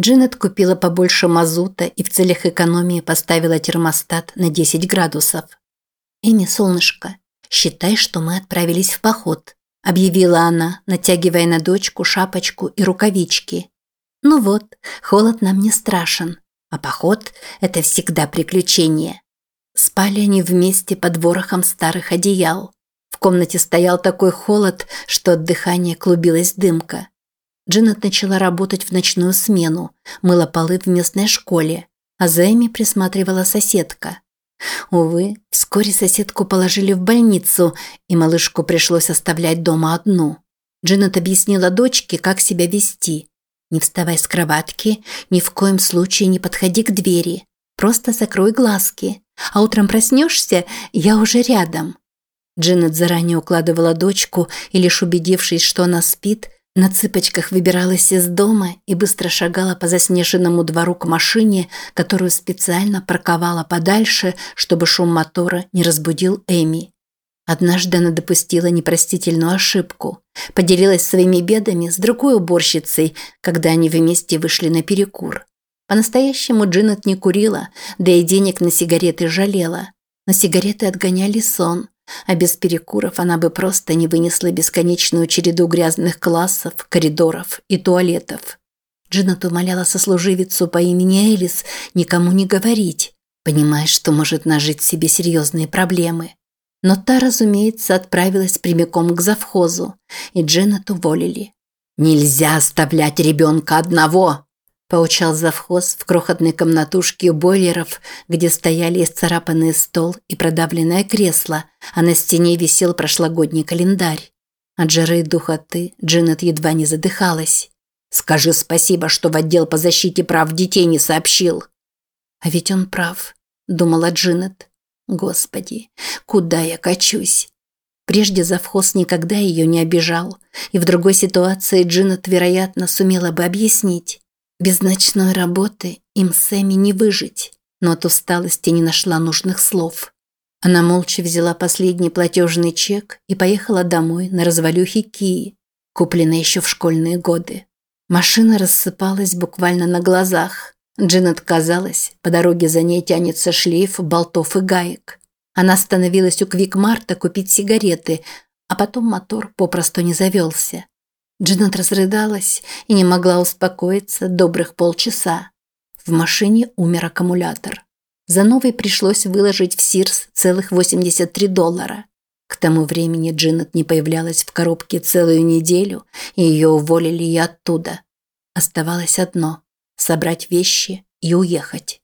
Джинет купила побольше мазута и в целях экономии поставила термостат на 10 градусов. «Эми, солнышко, считай, что мы отправились в поход», – объявила она, натягивая на дочку шапочку и рукавички. «Ну вот, холод нам не страшен, а поход – это всегда приключение». Спали они вместе под ворохом старых одеял. В комнате стоял такой холод, что от дыхания клубилась дымка. Джинет начала работать в ночную смену, мыла полы в местной школе, а за Эми присматривала соседка. Увы, вскоре соседку положили в больницу, и малышку пришлось оставлять дома одну. Джинет объяснила дочке, как себя вести. Не вставай с кроватки, ни в коем случае не подходи к двери. Просто закрой глазки, а утром проснешься, я уже рядом. Джинет заранее укладывала дочку и лишь убедившись, что она спит, на цыпочках выбиралась из дома и быстро шагала по заснеженному двору к машине, которую специально парковала подальше, чтобы шум мотора не разбудил Эми. Однажды она допустила непростительную ошибку. Поделилась своими бедами с другой уборщицей, когда они вместе вышли на перекур. По-настоящему Джинет не курила, да и денег на сигареты жалела. Но сигареты отгоняли сон, а без перекуров она бы просто не вынесла бесконечную череду грязных классов, коридоров и туалетов. Джинет умоляла сослуживицу по имени Элис никому не говорить, понимая, что может нажить себе серьезные проблемы. Но та, разумеется, отправилась прямиком к завхозу, и Дженнет уволили. «Нельзя оставлять ребенка одного!» Поучал завхоз в крохотной комнатушке у бойлеров, где стояли исцарапанный стол и продавленное кресло, а на стене висел прошлогодний календарь. От жары и духоты Джинет едва не задыхалась. «Скажи спасибо, что в отдел по защите прав детей не сообщил». «А ведь он прав», – думала Джинет. «Господи, куда я качусь?» Прежде завхоз никогда ее не обижал, и в другой ситуации Джинет, вероятно, сумела бы объяснить. Без ночной работы им с Эми не выжить, но от усталости не нашла нужных слов. Она молча взяла последний платежный чек и поехала домой на развалюхе Кии, купленной еще в школьные годы. Машина рассыпалась буквально на глазах. Джинет казалось, по дороге за ней тянется шлейф болтов и гаек. Она остановилась у Квикмарта купить сигареты, а потом мотор попросту не завелся. Джинет разрыдалась и не могла успокоиться добрых полчаса. В машине умер аккумулятор. За новый пришлось выложить в Сирс целых 83 доллара. К тому времени Джинет не появлялась в коробке целую неделю, и ее уволили и оттуда. Оставалось одно – собрать вещи и уехать.